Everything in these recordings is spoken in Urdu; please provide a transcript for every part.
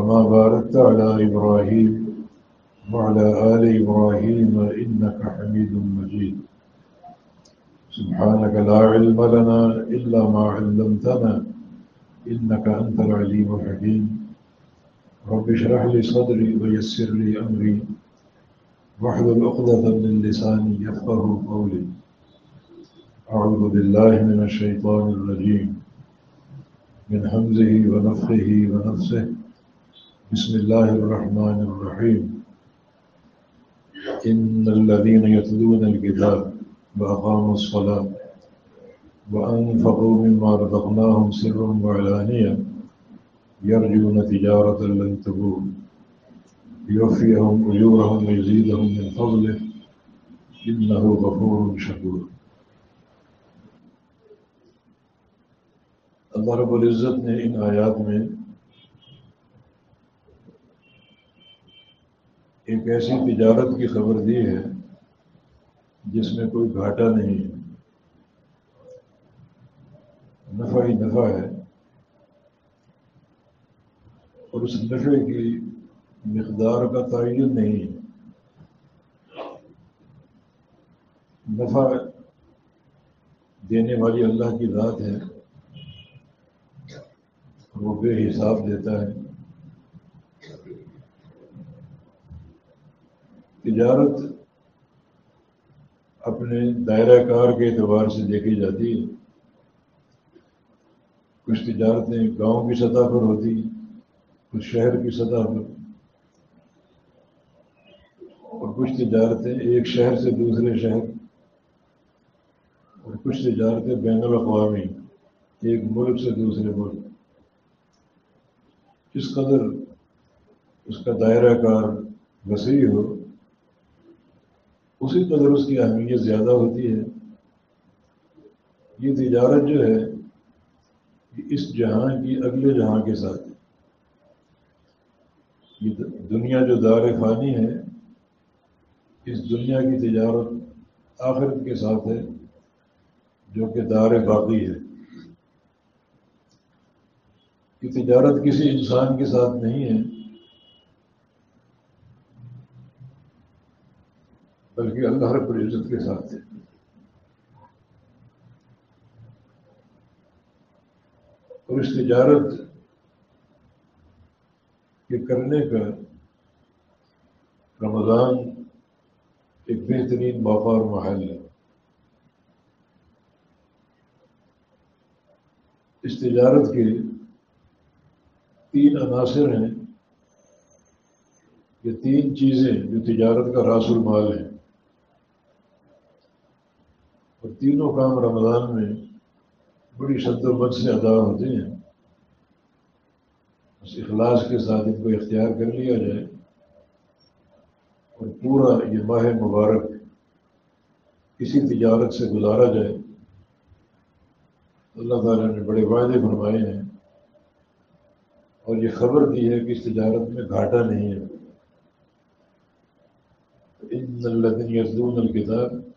كما باركت على إبراهيم وعلى آل إبراهيم إنك حميد مجيد. سبحانك لا علم لنا إلا ما علمتنا إنك أنت العليم الحكيم. رب اشرح لي صدري ويسر لي أمري. واحلل عقدة من لساني يفقه قولي. أعوذ بالله من الشيطان الرجيم. من همزه ونفخه ونفسه. بسم الله الرحمن الرحيم. إن الذين يتلون الكتاب وأقاموا الصلاة وأنفقوا مما رزقناهم سرا وعلانية يرجون تجارة لن تبور. ليوفيهم أجورهم ويزيدهم من فضله. إنه غفور شكور. اللہ رب العزت نے ان آیات میں ایک ایسی تجارت کی خبر دی ہے جس میں کوئی گھاٹا نہیں ہے۔ نفع ہی نفع ہے۔ اور اس نفع کی مقدار کا تعین نہیں۔ ہے نفع دینے والی اللہ کی ذات ہے۔ وہ بے حساب دیتا ہے۔ تجارت اپنے دائرہ کار کے اعتبار سے دیکھی جاتی ہے۔ کچھ تجارتیں گاؤں کی سطح پر ہوتی کچھ شہر کی سطح پر۔ اور کچھ تجارتیں ایک شہر سے دوسرے شہر۔ اور کچھ تجارتیں بین الاقوامی، ایک ملک سے دوسرے ملک۔ جس قدر اس کا دائرہ کار وسیع ہو اسی قدر اس کی اہمیت زیادہ ہوتی ہے، یہ تجارت جو ہے اس جہاں کی اگلے جہاں کے ساتھ ہے۔ یہ دنیا جو دار فانی ہے، اس دنیا کی تجارت آخرت کے ساتھ ہے، جو کہ دار باقی ہے۔ کہ تجارت کسی انسان کے ساتھ نہیں ہے۔ بلکہ اللہ رب العزت کے ساتھ ہے اور اس تجارت کے کرنے کا رمضان ایک بہترین موقع اور محل ہے۔ اس تجارت کے تین عناصر ہیں۔ یہ تین چیزیں جو تجارت کا راس المال ہیں اور تینوں کام رمضان میں بڑی شد و بد سے ادا ہوتے ہیں۔ اس اخلاص کے ساتھ ان کو اختیار کر لیا جائے اور پورا یہ ماہ مبارک اسی تجارت سے گزارا جائے۔ اللہ تعالیٰ نے بڑے وعدے فرمائے ہیں اور یہ خبر دی ہے کہ اس تجارت میں گھاٹا نہیں ہے۔ ان الدین یزدون الکتاب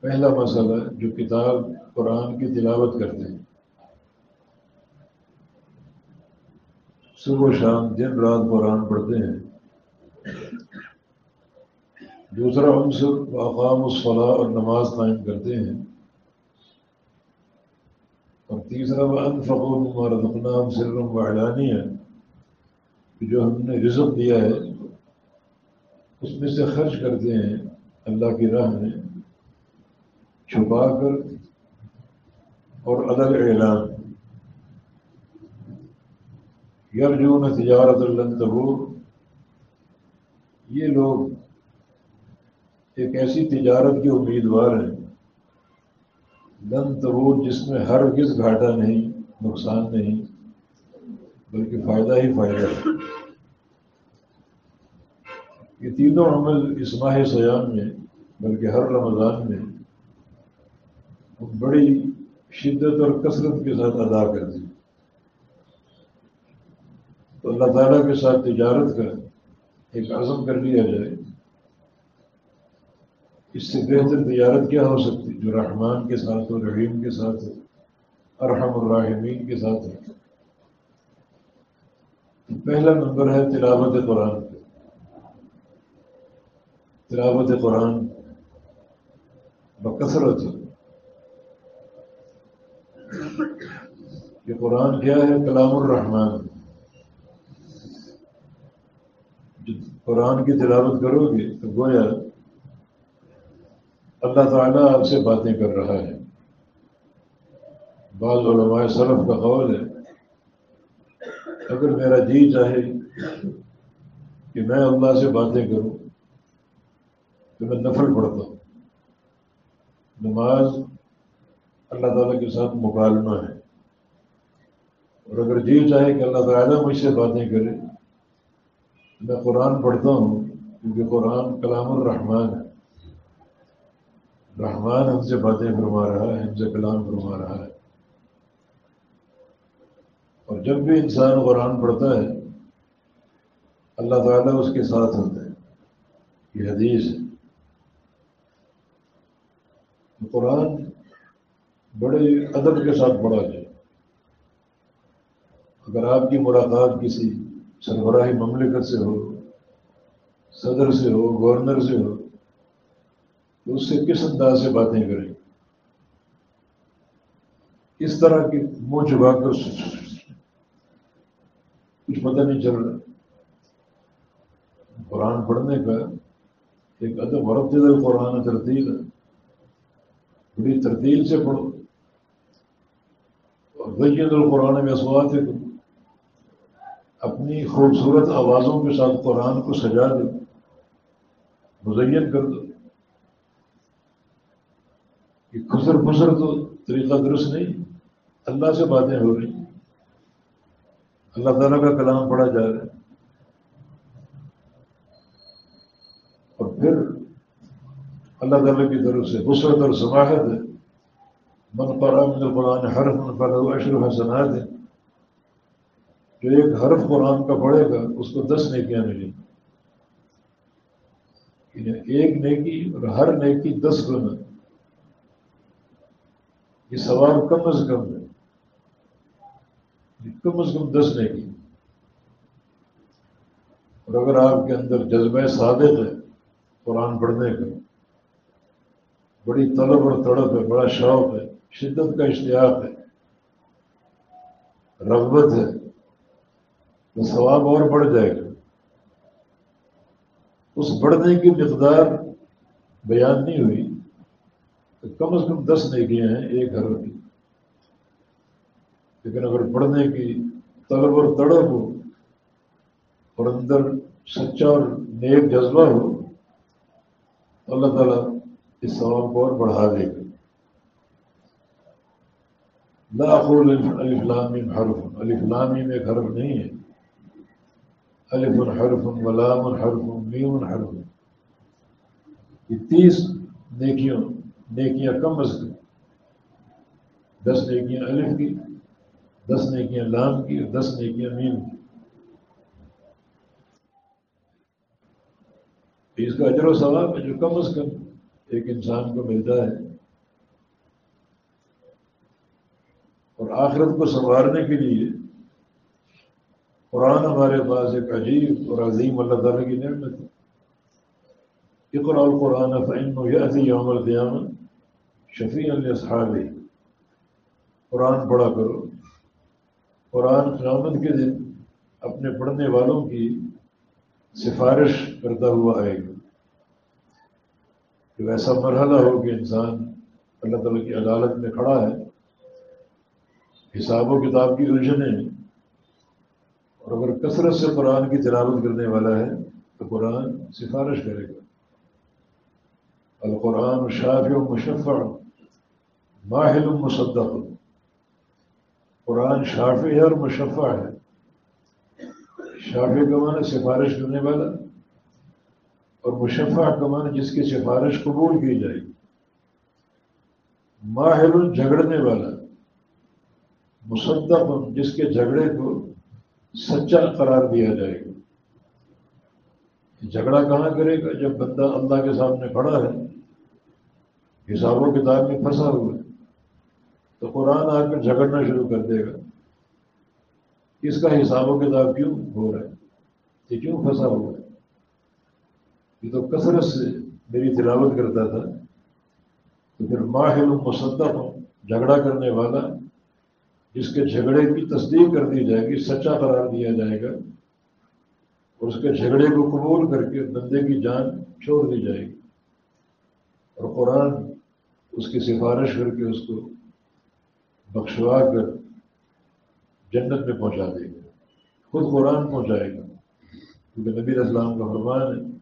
پہلا مسئلہ جو کتاب قرآن کی تلاوت کرتے ہیں۔ صبح و شام دن رات قرآن پڑھتے ہیں۔ دوسرا عنصر اقام الصلاح اور نماز قائم کرتے ہیں۔ اور تیسرا وہ انفقوم اور رقنام سرم و اعلانی ہے کہ جو ہم نے رزق دیا ہے، اس میں سے خرچ کرتے ہیں۔ اللہ کی راہ میں چھپا کر اور الگ اعلان۔ یرجون تجارت اللہ یہ لوگ ایک ایسی تجارت کے امیدوار ہیں، لن تبور، جس میں ہر کس گھاٹا نہیں، نقصان نہیں، بلکہ فائدہ ہی فائدہ ہے۔ یہ تینوں عمل اس ماہ سیام میں، بلکہ ہر رمضان میں بڑی شدت اور کثرت کے ساتھ ادا کرتے تو اللہ تعالیٰ کے ساتھ تجارت کا ایک عزم کر لیا جائے۔ اس سے بہتر تجارت کیا ہو سکتی؟ جو رحمان کے ساتھ ہو، رحیم کے ساتھ ہو، ارحم الراحمین کے ساتھ ہو۔ پہلا نمبر ہے تلاوت قرآن۔ تلاوت قرآن بکثرت یہ قرآن کیا ہے؟ کلام الرحمان قرآن کی تلاوت کرو گے تو گویا اللہ تعالیٰ آپ سے باتیں کر رہا ہے۔ بعض علماء صرف کا قول ہے، اگر میرا جی چاہے کہ میں اللہ سے باتیں کروں تو میں نفل پڑھتا ہوں۔ نماز اللہ تعالیٰ کے ساتھ مکالمہ ہے۔ اور اگر جی چاہے کہ اللہ تعالیٰ مجھ سے باتیں کرے، میں قرآن پڑھتا ہوں، کیونکہ قرآن کلام الرحمان ہے۔ رحمان ہم سے باتیں فرما رہا ہے، ہم سے کلام فرما رہا ہے۔ اور جب بھی انسان قرآن پڑھتا ہے، اللہ تعالیٰ اس کے ساتھ ہوتا ہے۔ یہ حدیث ہے۔ قرآن بڑے ادب کے ساتھ پڑھا جائے۔ اگر آپ کی ملاقات کسی سربراہی مملکت سے ہو، صدر سے ہو، گورنر سے ہو، تو اس سے کس انداز سے باتیں کریں؟ اس طرح کی منہ چبا کر کچھ پتہ نہیں چل رہا۔ قرآن پڑھنے کا ایک ادب عرب دل قرآن ترتیل ہے۔ بڑی ترتیل سے پڑھو۔ اور بید القرآن میں اسوات ہے اپنی خوبصورت آوازوں کے ساتھ قرآن کو سجا دو مزین کر دو۔ کہ خسر پسر تو طریقہ درست نہیں، اللہ سے باتیں ہو رہی۔ اللہ تعالیٰ کا کلام پڑھا جا رہا ہے۔ اور پھر اللہ تعالیٰ کی طرف سے بسرت اور سماحت ہے۔ من من القرآن حرف من اشر حسنات۔ ہے جو ایک حرف قرآن کا پڑھے گا، اس کو دس نیکیاں ملیں یعنی ایک نیکی اور ہر نیکی دس گنا۔ یہ سوال کم از کم ہے۔ کم از کم دس نہیں کی اور اگر آپ کے اندر جذبہ صادق ہے قرآن پڑھنے کا، بڑی طلب اور تڑپ ہے، بڑا شوق ہے، شدت کا اشتیاق ہے، رغبت ہے تو ثواب اور بڑھ جائے گا۔ اس بڑھنے کی مقدار بیان نہیں ہوئی، تو کم از کم دس نیکیاں ہیں، ایک گھر کی لیکن اگر پڑھنے کی طلب اور تڑپ ہو اور اندر سچا اور نیک جذبہ ہو، تو اللہ تعالیٰ اس سوال کو اور بڑھا دے گا۔ لاخول الفلامی حرف۔ الفلامی میں ایک حرف نہیں ہے۔ الف الحرف غلام الحرف میم الحرف یہ تیس نیکیوں نیکیاں کم از کم. دس نیکیاں الف کی، دس نیکیاں لام کی اور دس نیکیاں میم کی. اس کا اجر و ثواب ہے جو کم از کم ایک انسان کو ملتا ہے. اور آخرت کو سنوارنے کے لیے قرآن ہمارے پاس ایک عجیب اور عظیم اللہ تعالیٰ کی نعمت ہے۔ اقرا القرآن فعن و یاتی یوم القیام شفیع الصحابی قرآن پڑھا کرو۔ قرآن قیامت کے دن اپنے پڑھنے والوں کی سفارش کرتا ہوا آئے گا۔ کہ ایسا مرحلہ ہو کہ انسان اللہ تعالیٰ کی عدالت میں کھڑا ہے، حساب و کتاب کی الجھنیں اور اگر کثرت سے قرآن کی تلاوت کرنے والا ہے، تو قرآن سفارش کرے گا۔ القرآن شاف و مشفع ماہل مصدق۔ قرآن شاف ہے اور مشفع ہے۔ شاف کا سفارش کرنے والا، اور مشفع کا جس کی سفارش قبول کی جائے۔ گی ماہر جھگڑنے والا، مصدق جس کے جھگڑے کو سچا قرار دیا جائے گا۔ جھگڑا کہاں کرے گا؟ جب بندہ اللہ کے سامنے کھڑا ہے حساب و کتاب میں پھنسا ہوا ہے، تو قرآن آ کر جھگڑنا شروع کر دے گا۔ اس کا حساب و کتاب کیوں ہو رہا ہے؟ یہ کیوں پھنسا ہوا ہے؟ یہ تو کثرت سے میری تلاوت کرتا تھا۔ تو پھر ماہر مصدق جھگڑا کرنے والا جس کے جھگڑے کی تصدیق کر دی جائے گی، سچا قرار دیا جائے گا، اور اس کے جھگڑے کو قبول کر کے بندے کی جان چھوڑ دی جائے گی۔ اور قرآن اس کی سفارش کر کے اس کو بخشوا کر جنت میں پہنچا دے گا۔ خود قرآن پہنچائے گا۔ کیونکہ نبی اسلام کا فرمان ہے،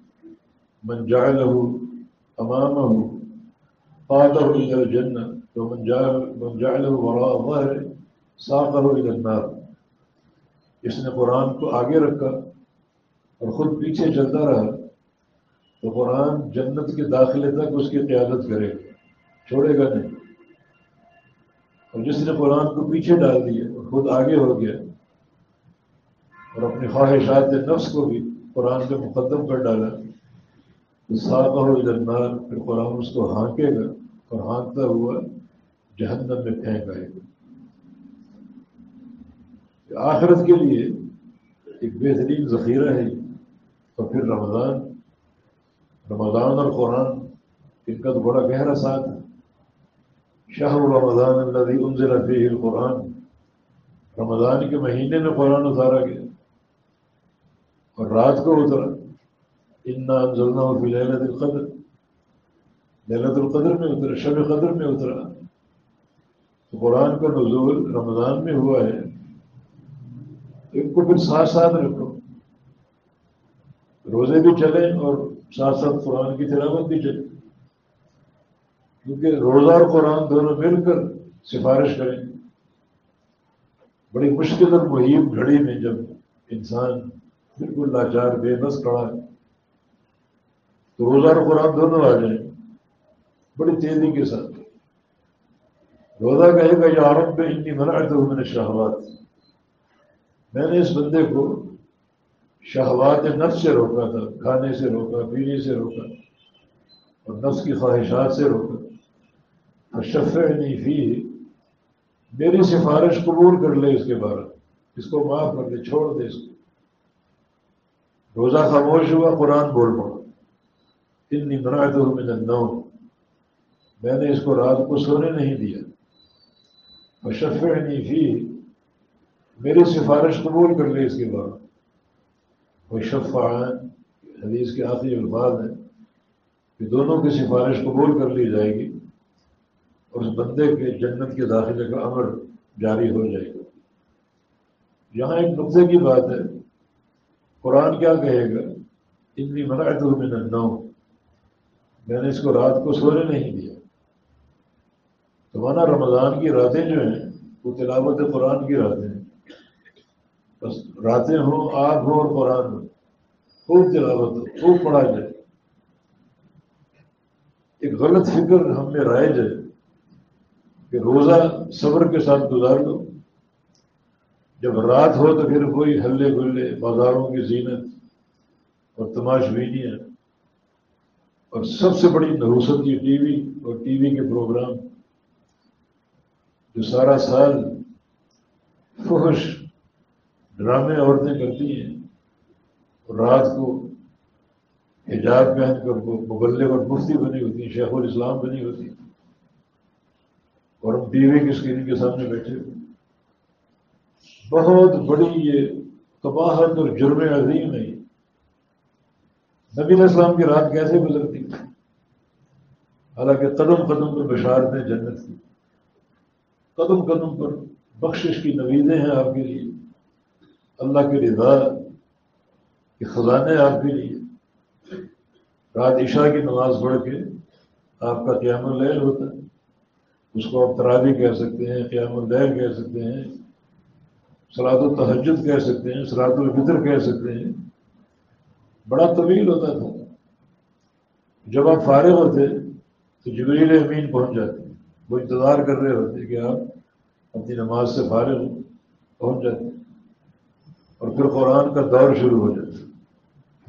من جعله امامه قاده الى الجنه ومن جعل من جعله وراء ظهره ساقه الى النار۔ اس نے قرآن کو آگے رکھا اور خود پیچھے چلتا رہا، تو قرآن جنت کے داخلے تک اس کی قیادت کرے گا چھوڑے گا نہیں۔ اور جس نے قرآن کو پیچھے ڈال دیا اور خود آگے ہو گیا اور اپنی خواہشات نفس کو بھی قرآن کے مقدم کر ڈالا ہو جنار پھر قرآن اس کو ہانکے گا اور ہانکتا ہوا جہنم میں پھینک آئے گا۔ آخرت کے لیے ایک بہترین ذخیرہ ہے اور پھر رمضان رمضان اور قرآن ان کا تو بڑا گہرا ساتھ ہے۔ شاہ رمضان اللہ انزل فیہ القرآن، رمضان کے مہینے میں قرآن اتارا گیا۔ اور رات کو اترا۔ ان انزلنا فی لہلت القدر۔ لہلت القدر میں اترا، شب قدر میں اترا۔ تو قرآن کا نزول رمضان میں ہوا ہے۔ ان کو پھر ساتھ ساتھ رکھو۔ روزے بھی چلیں اور ساتھ ساتھ قرآن کی تلاوت بھی چلے۔ کیونکہ روزہ اور قرآن دونوں مل کر سفارش کریں۔ بڑی مشکل اور مہیم گھڑی میں جب انسان بالکل لاچار، بے بس کھڑا ہے، تو روزہ اور قرآن دونوں آ جائیں۔ بڑی تیزی کے ساتھ۔ روزہ کہے گا، یا عرب میں اتنی منع تو میں نے شہوات میں نے اس بندے کو شہوات نفس سے روکا تھا، کھانے سے روکا، پینے سے روکا اور نفس کی خواہشات سے روکا۔ اور شفع فی میری سفارش قبول کر لے اس کے بارے اس کو معاف کر دے، چھوڑ دے اس کو۔ روزہ خاموش ہوا، قرآن بول پڑا۔ اتنی مراد من النوم۔ میں نے اس کو رات کو سونے نہیں دیا۔ اور شفع فی میری سفارش قبول کر لی اس کے بعد۔ وہ شفا حدیث کے آخری الفاظ ہیں کہ دونوں کی سفارش قبول کر لی جائے گی اور اس بندے کے جنت کے داخلے کا عمر جاری ہو جائے گا۔ یہاں ایک نقطے کی بات ہے۔ قرآن کیا کہے گا؟ اتنی منعت من النوم میں نے اس کو رات کو سونے نہیں دیا۔ تو مانا رمضان کی راتیں جو ہیں، وہ تلاوت قرآن کی راتیں راتیں ہوں آگ ہو اور قرآن ہو خوب تلاوت ہو، خوب پڑھا جائے۔ ایک غلط فکر ہم میں رائج ہے کہ روزہ صبر کے ساتھ گزار دو جب رات ہو تو پھر کوئی ہلے گلے، بازاروں کی زینت اور تماش بینیاں اور سب سے بڑی نحوست یہ ٹی وی اور ٹی وی کے پروگرام جو سارا سال فحش ڈرامے عورتیں کرتی ہیں۔ اور رات کو حجاب پہن کر مغلے اور مفتی بنی ہوتی ہیں، شیخ الاسلام بنی ہوتی ہیں۔ اور ہم ٹی وی کی اسکرین کے سامنے بیٹھے ہوئے بہت بڑی یہ قباحت اور جرم عظیم ہے۔ نبی علیہ السلام کی رات کیسے گزرتی؟ حالانکہ قدم قدم پر بشارتیں جنت کی۔ قدم قدم پر بخشش کی نویزیں ہیں آپ کے لیے۔ اللہ کے رضا کے خزانے آپ کے لیے۔ رات عشاء کی نماز پڑھ کے آپ کا قیام العل ہوتا ہے۔ اس کو آپ ترابی کہہ سکتے ہیں، قیام الدین کہہ سکتے ہیں سلاد التحجد کہہ سکتے ہیں سلاد الفطر کہہ سکتے ہیں۔ بڑا طویل ہوتا تھا۔ جب آپ فارغ ہوتے تو جبریل امین پہنچ جاتے۔ وہ انتظار کر رہے ہوتے کہ آپ اپنی نماز سے فارغ پہنچ جاتے۔ اور پھر قرآن کا دور شروع ہو جاتا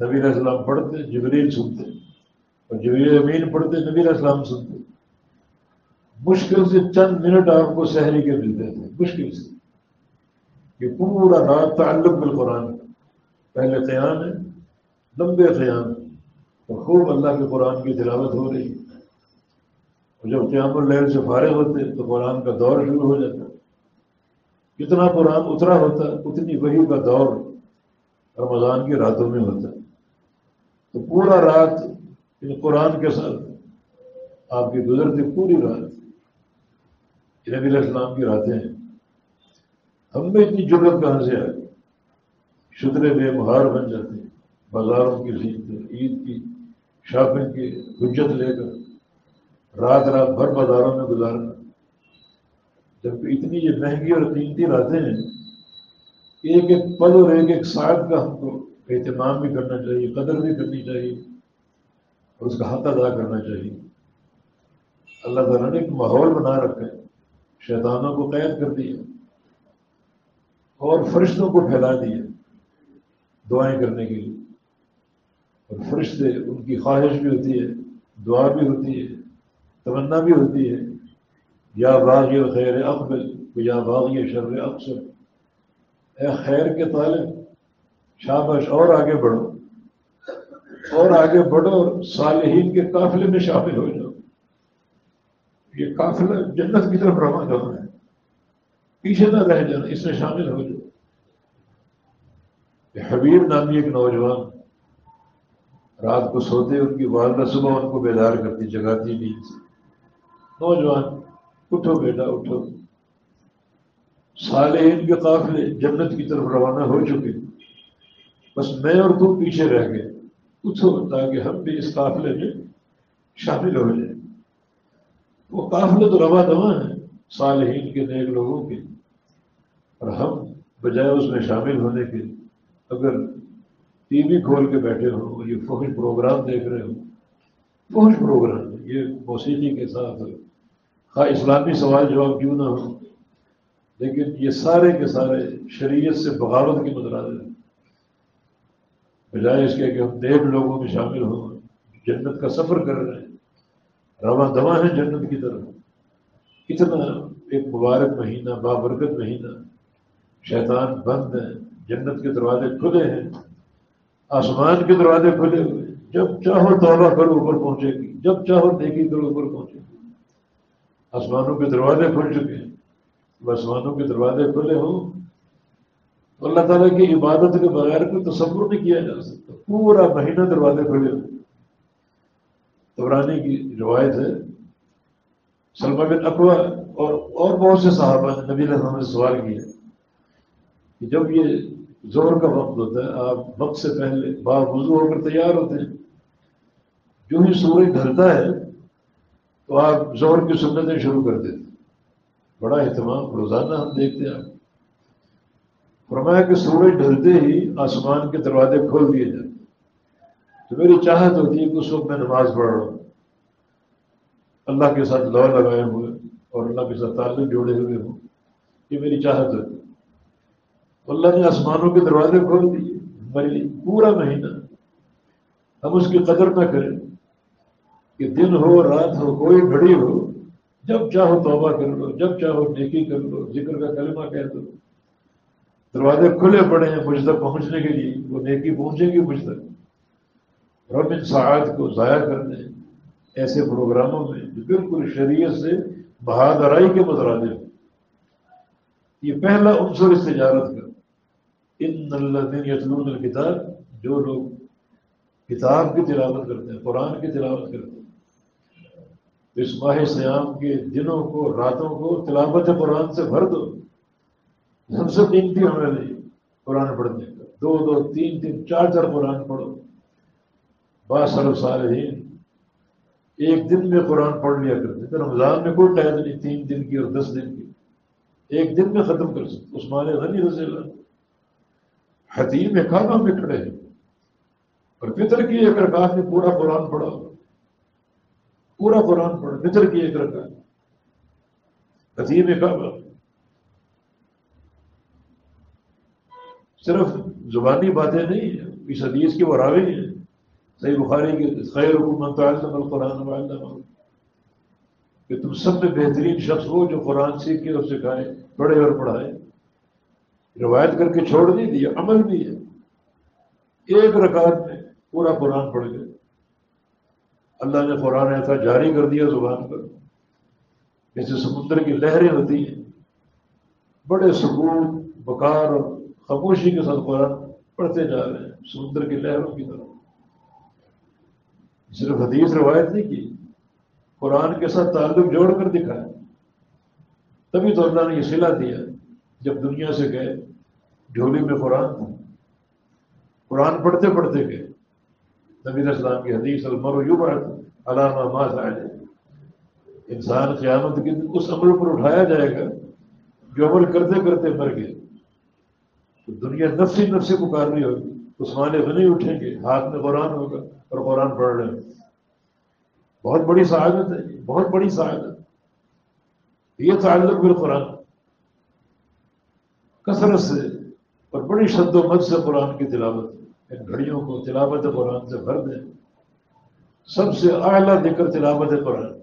نبی علیہ السلام پڑھتے، جبریل سنتے۔ اور جبریل امین پڑھتے، نبی علیہ السلام سنتے۔ مشکل سے چند منٹ آپ کو سحری کے ملتے تھے مشکل سے۔ یہ پورا رات تعلق بالقرآن پہلے قیام ہے، لمبے قیام اور خوب اللہ کے قرآن کی تلاوت ہو رہی اور جب قیام الحل سے فارغ ہوتے، تو قرآن کا دور شروع ہو جاتا۔ کتنا قرآن اترا ہوتا اتنی وہی کا دور رمضان کی راتوں میں ہوتا تو پورا رات ان قرآن کے ساتھ آپ کی گزرتی پوری رات نبی علیہ السلام کی راتیں ہیں۔ ہم میں اتنی ضرورت کہاں سے آئی شدرے بے مہار بن جاتے ہیں، بازاروں کی زینت عید کی، شاپنگ کی، حجت لے کر۔ رات رات بھر بازاروں میں گزارنا۔ جب اتنی یہ مہنگی اور قیمتی راتیں ہیں ایک ایک پل اور ایک ایک ساتھ کا ہم کو اہتمام بھی کرنا چاہیے، قدر بھی کرنی چاہیے اور اس کا حق ادا کرنا چاہیے۔ اللہ تعالیٰ نے ایک ماحول بنا رکھا ہے، شیطانوں کو قید کر دیا اور فرشتوں کو پھیلا دیا دعائیں کرنے کے لیے۔ اور فرشتے ان کی خواہش بھی ہوتی ہے، دعا بھی ہوتی ہے، تمنا بھی ہوتی ہے۔ یا باغی خیر اقبل یا باغی شر اکثر اے خیر کے طالب شابش اور آگے بڑھو۔ اور آگے بڑھو اور صالحین کے قافلے میں شامل ہو جاؤ۔ یہ قافلہ جنت کی طرف روانہ ہونا ہے۔ پیچھے نہ رہ جانا، اس میں شامل ہو جاؤ۔ حبیب نامی ایک نوجوان رات کو سوتے، ان کی والدہ صبح ان کو بیدار کرتی، جگاتی نیند سے نوجوان اٹھو بیٹا، اٹھو۔ صالحین کے قافلے جنت کی طرف روانہ ہو چکے۔ بس میں اور تم پیچھے رہ گئے۔ اٹھو، تاکہ ہم بھی اس قافلے میں شامل ہو جائیں۔ وہ قافلے تو روا دوا ہیں صالحین کے نیک لوگوں کے۔ اور ہم بجائے اس میں شامل ہونے کے، اگر ٹی وی کھول کے بیٹھے ہوں، یہ فوج پروگرام دیکھ رہے ہوں۔ فوج پروگرام، یہ موسیقی کے ساتھ۔ خواہ اسلامی سوال جواب کیوں نہ ہو؟ لیکن یہ سارے کے سارے شریعت سے بغاوت کی مدراد ہے بجائے اس کے کہ ہم دیکھ لوگوں میں شامل ہوں، جنت کا سفر کر رہے ہیں۔ رواں دواں ہیں جنت کی طرف۔ اتنا ایک مبارک مہینہ، بابرکت مہینہ۔ شیطان بند ہے، جنت کے دروازے کھلے ہیں۔ آسمان کے دروازے کھلے ہوئے جب چاہو توبہ کرو، اوپر پہنچے گی۔ جب چاہو دیکھی کرو، اوپر پہنچے گی۔ آسمانوں کے دروازے کھل چکے ہیں۔ آسمانوں کے دروازے کھلے ہوں تو اللہ تعالیٰ کی عبادت کے بغیر کوئی تصور نہیں کیا جا سکتا۔ پورا مہینہ دروازے کھلے ہوئے تورانی کی روایت ہے، سلمہ بن اقوا اور اور بہت سے صحابہ نے نبی علیہ نے سوال کیا کہ جب یہ زور کا وقت ہوتا ہے، آپ وقت سے پہلے با وضو ہو کر تیار ہوتے ہیں۔ جو ہی سورج ڈھلتا ہے تو آپ زور کی سنتیں شروع کر دیتے بڑا اہتمام، روزانہ ہم دیکھتے ہیں فرمایا کہ سورج ڈھلتے ہی آسمان کے دروازے کھول دیے جاتے تو میری چاہت ہوتی ہے کہ اس وقت میں نماز پڑھ رہا ہوں۔ اللہ کے ساتھ لو لگائے ہوئے اور اللہ کے ساتھ تعلق جوڑے ہوئے ہوں۔ یہ میری چاہت ہے۔ اللہ نے آسمانوں کے دروازے کھول دیے۔ ہمارے لیے پورا مہینہ ہم اس کی قدر نہ کریں۔ کہ دن ہو، رات ہو، کوئی گھڑی ہو، جب چاہو توبہ کر لو، جب چاہو نیکی کر لو، ذکر کا کلمہ کہہ دو۔ دروازے کھلے پڑے ہیں مجھ تک پہنچنے کے لیے، وہ نیکی پہنچے گی مجھ تک۔ رب ان سعاد کو ضائع کر دیں ایسے پروگراموں میں جو بالکل شریعت سے بہادرائی کے مترادے ہو یہ پہلا عنصر اس تجارت کا۔ ان اللہ دن یتلون الکتاب جو لوگ کتاب کی تلاوت کرتے ہیں، قرآن کی تلاوت کرتے ہیں اس ماہ سیام کے دنوں کو، راتوں کو تلاوت قرآن سے بھر دو۔ سب سے قیمتی ہمیں نہیں؟ قرآن پڑھنے کا۔ دو دو، تین تین، چار چار قرآن پڑھو۔ باسر سارے ایک دن میں قرآن پڑھ لیا کرتے۔ تھے رمضان میں کوئی ٹائم نہیں، تین دن کی اور دس دن کی۔ ایک دن میں ختم کر سکتے۔ عثمان غنی رضی اللہ حتیم میں کھانا میں کھڑے ہیں۔ اور فطر کی ایک رکعت میں پورا قرآن پڑھا پورا قرآن پڑھا فطر کی ایک رکعت۔ حتیم کعبہ۔ صرف زبانی باتیں نہیں ہیں، اس حدیث کی وہ راوی ہیں۔ صحیح بخاری کی خیر حکومت القرآن کہ تم سب میں بہترین شخص ہو جو قرآن سیکھے اور سکھائے، پڑھے اور پڑھائے۔ روایت کر کے چھوڑ نہیں دیا، عمل بھی ہے۔ ایک رکعت میں پورا قرآن پڑھ گئے اللہ نے قرآن ایسا جاری کر دیا، زبان پر۔ جیسے سمندر کی لہریں ہوتی ہیں۔ بڑے سکون بکار اور خاموشی کے ساتھ قرآن پڑھتے جا رہے ہیں، سمندر کی لہروں کی طرف۔ صرف حدیث روایت نہیں کی، قرآن کے ساتھ تعلق جوڑ کر دکھایا۔ تبھی تو اللہ نے یہ سلا دیا، جب دنیا سے گئے جھولی میں قرآن تھا قرآن پڑھتے پڑھتے گئے۔ نبی اسلام کی حدیث المر یوں علامہ ماض آئے انسان قیامت کے دن اس عمل پر اٹھایا جائے گا جو عمل کرتے کرتے مر گئے۔ تو دنیا نفسی نفسی پکار رہی ہوگی۔ عثمان غنی اٹھیں گے، ہاتھ میں قرآن ہوگا اور قرآن پڑھ رہے ہیں۔ بہت بڑی سعادت ہے، بہت بڑی سعادت۔ یہ تعلق بالقرآن۔ کثرت سے اور بڑی شد و مد سے قرآن کی تلاوت۔ ان گھڑیوں کو تلاوت قرآن سے بھر دیں۔ سب سے اعلیٰ ذکر تلاوت قرآن۔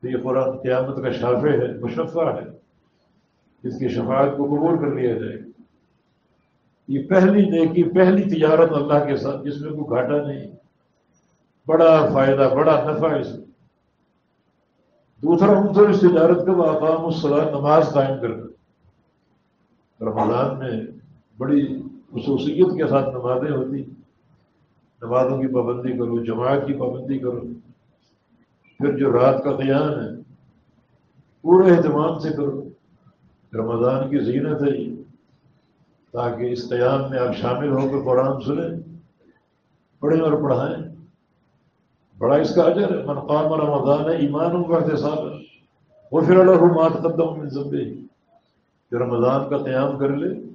تو یہ قرآن قیامت کا شافع ہے، مشفع ہے۔ جس کی شفاعت کو قبول کر لیا جائے۔ گا یہ پہلی نیکی، پہلی تجارت اللہ کے ساتھ، جس میں کوئی گھاٹا نہیں۔ بڑا فائدہ، بڑا نفع اس میں۔ دوسرا عنصر اس تجارت کا واقام الصلاح نماز قائم کرنا۔ رمضان میں بڑی خصوصیت کے ساتھ نمازیں ہوتی نمازوں کی پابندی کرو، جماعت کی پابندی کرو۔ پھر جو رات کا قیام ہے پورے اہتمام سے کرو۔ رمضان کی زینت ہے۔ تاکہ اس قیام میں آپ شامل ہو کر قرآن سنیں، پڑھیں اور پڑھائیں۔ بڑا اس کا اجر ہے۔ منقام رمضان ہے ایمان کا احتساب ہے وہ پھر اللہ مات قدم ضبے جو رمضان کا قیام کر لے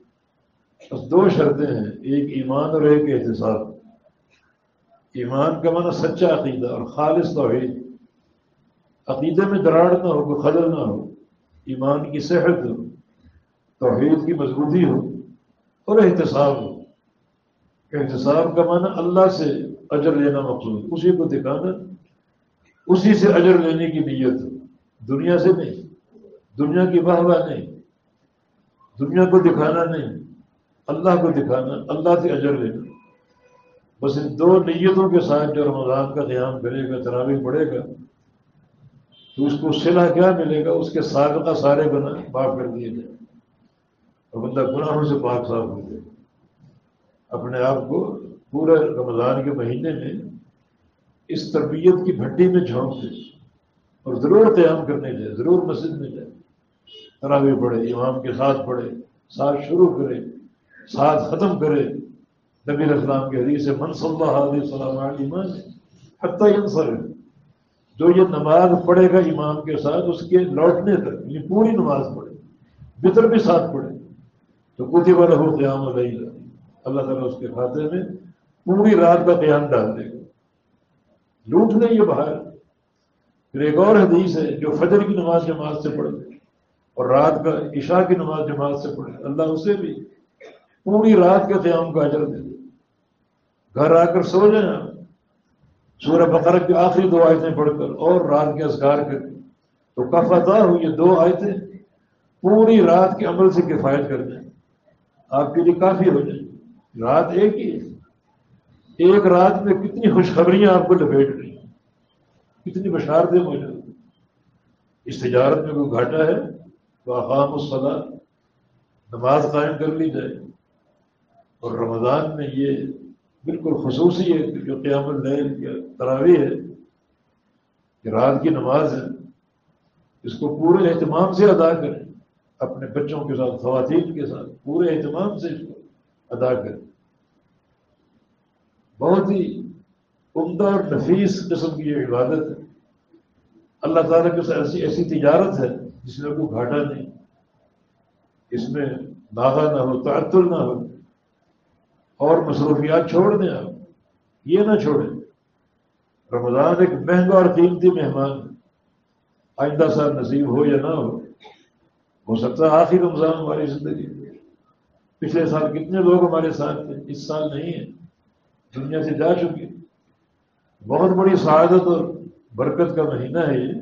بس دو شرطیں ہیں، ایک ایمان اور ایک احتساب۔ ایمان کا معنی سچا عقیدہ اور خالص توحید۔ عقیدے میں دراڑ نہ ہو، کوئی خلل نہ ہو۔ ایمان کی صحت ہو، توحید کی مضبوطی ہو اور احتساب ہو۔ احتساب کا معنی اللہ سے اجر لینا مقصود، اسی کو دکھانا۔ اسی سے اجر لینے کی نیت۔ دنیا سے نہیں، دنیا کی واہ واہ نہیں، دنیا کو دکھانا نہیں۔ اللہ کو دکھانا، اللہ سے اجر لینا۔ بس ان دو نیتوں کے ساتھ جو رمضان کا قیام کرے گا تراوی پڑے گا، تو اس کو صلاح کیا ملے گا؟ اس کے سابقہ سارے گناہ معاف کر دیے جائیں۔ اور بندہ گناہوں سے پاک صاف ہو جائے۔ اپنے آپ کو پورے رمضان کے مہینے میں اس تربیت کی بھٹی میں جھونک دے۔ اور ضرور قیام کرنے جائے، ضرور مسجد میں جائے۔ تراوی پڑھے، امام کے ساتھ پڑھے، ساتھ شروع کرے۔ ساتھ ختم کرے۔ نبی اسلام کے حدیث من صلی اللہ علیہ وسلم ایمان حتیٰ انصر جو یہ نماز پڑھے گا امام کے ساتھ، اس کے لوٹنے تک یہ پوری نماز پڑھے بطر بھی ساتھ پڑھے، تو کتب والا ہو قیام علیہ اللہ تعالیٰ اس کے کھاتے میں پوری رات کا قیام ڈال دے گا۔ لوٹ لیں یہ باہر پھر ایک اور حدیث ہے، جو فجر کی نماز جماعت سے پڑھے اور رات کا عشاء کی نماز جماعت سے پڑھے۔ اللہ اسے بھی پوری رات کے قیام کا اجر دے دے۔ گھر آ کر سو جائیں سورہ بقرہ کی آخری دو آیتیں پڑھ کر اور رات کے اذکار کر کے۔ تو کفتا ہو یہ دو آیتیں۔ پوری رات کے عمل سے کفایت کر دیں آپ کے لیے کافی ہو جائیں۔ رات ایک ہی ہے۔ ایک رات میں کتنی خوشخبریاں آپ کو لپیٹ رہی ہیں۔ کتنی بشارتیں موجود اس تجارت میں کوئی گھاٹا ہے تو اقام الصلاح نماز قائم کر لی جائے۔ اور رمضان میں یہ بالکل خصوصی ہے جو قیام اللیل یا تراوی ہے، کہ رات کی نماز ہے، اس کو پورے اہتمام سے ادا کریں، اپنے بچوں کے ساتھ، خواتین کے ساتھ، پورے اہتمام سے اس کو ادا کریں۔ بہت ہی عمدہ اور نفیس قسم کی یہ عبادت ہے۔ اللہ تعالیٰ کے ساتھ ایسی ایسی تجارت ہے جس میں کوئی گھاٹا نہیں۔ اس میں ناغا نہ ہو، تعطل نہ ہو۔ اور مصروفیات چھوڑ دیں آپ۔ یہ نہ چھوڑیں۔ رمضان ایک مہنگا اور قیمتی مہمان۔ آئندہ سال نصیب ہو یا نہ ہو ہو سکتا ہے آخری رمضان ہماری زندگی میں۔ پچھلے سال کتنے لوگ ہمارے ساتھ تھے، اس سال نہیں ہے۔ دنیا سے جا چکے بہت بڑی سعادت اور برکت کا مہینہ ہے یہ۔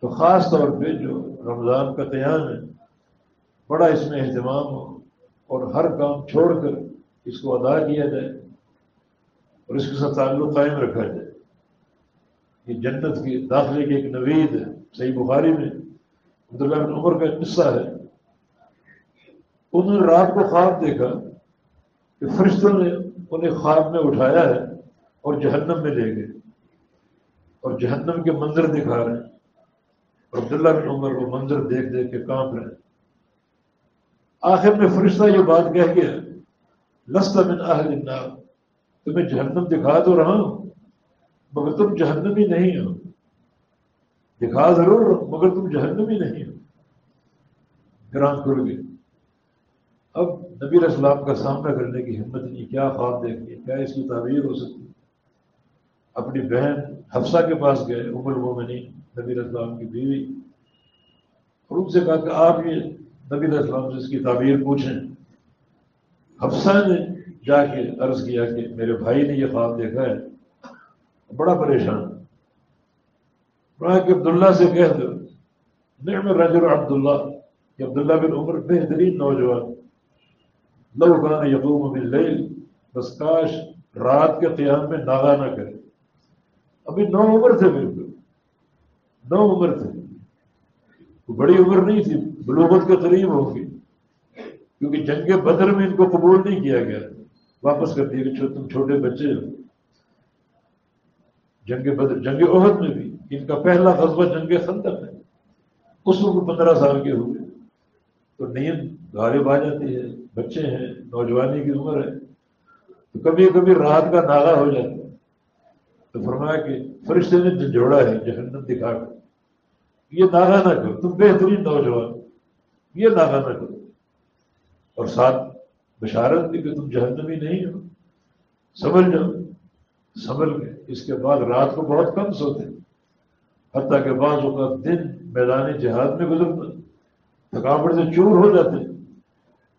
تو خاص طور پہ جو رمضان کا قیام ہے، بڑا اس میں اہتمام ہو اور ہر کام چھوڑ کر اس کو ادا کیا جائے اور اس کے ساتھ تعلق قائم رکھا جائے۔ یہ جنت کی داخلے کی ایک نوید ہے، صحیح بخاری میں۔ عبداللہ بن عمر کا قصہ ہے۔ انہوں نے رات کو خواب دیکھا کہ فرشتوں نے انہیں خواب میں اٹھایا ہے اور جہنم میں لے گئے۔ اور جہنم کے منظر دکھا رہے ہیں۔ اور عبداللہ بن عمر وہ منظر دیکھ دیکھ کے کانپ رہے ہیں۔ آخر میں فرشتہ یہ بات کہہ گیا لستا من اہل النار۔ تمہیں جہنم دکھا تو رہا ہوں، مگر تم جہنم ہی نہیں ہو۔ دکھا ضرور مگر تم جہنم ہی نہیں ہو۔ گرام کھل گئے۔ اب نبی اسلام کا سامنا کرنے کی ہمت نہیں، کیا خواب دیکھنی، کیا اس کی تعبیر ہو سکتی۔ اپنی بہن حفصہ کے پاس گئے عمر مومنی نبی اسلام کی بیوی۔ اور ان سے کہا کہ آپ یہ نبی اسلام سے اس کی تعبیر پوچھیں۔ حفصہ نے جا کے عرض کیا کہ میرے بھائی نے یہ خواب دیکھا ہے۔ بڑا پریشان۔ بڑا کہ عبداللہ سے کہہ دو۔ نعم رجل عبداللہ، کہ عبداللہ بن عمر بہترین نوجوان۔ لو کان یقوم باللیل، بس کاش رات کے قیام میں ناغا نہ کرے۔ ابھی نو عمر تھے بالکل نو عمر تھے۔ بڑی عمر نہیں تھی، بلوغت کے قریب ہوگی کیونکہ جنگ بدر میں ان کو قبول نہیں کیا گیا۔ واپس کر دیا کہ تم چھوٹے بچے ہو۔ جنگ بدر، جنگ عہد میں بھی ان کا پہلا قصبہ جنگ خندق ہے۔ اس وقت پندرہ سال کے ہوئے تو نیند غالب آ جاتی ہے بچے ہیں، نوجوانی کی عمر ہے۔ تو کبھی کبھی رات کا ناغا ہو جاتا ہے۔ تو فرمایا کہ فرشتے نے جوڑا ہے، جہنم دکھا کر، یہ ناغا نہ کرو، تم بہترین نوجوان یہ ناغا نہ کرو۔ اور ساتھ بشارت بھی کہ تم جہنمی نہیں ہو۔ سمجھ جاؤ۔ سمجھ گئے اس کے بعد رات کو بہت کم سوتے حتیٰ کہ بعض اوقات دن میدانی جہاد میں گزرتا تھکاوٹ سے چور ہو جاتے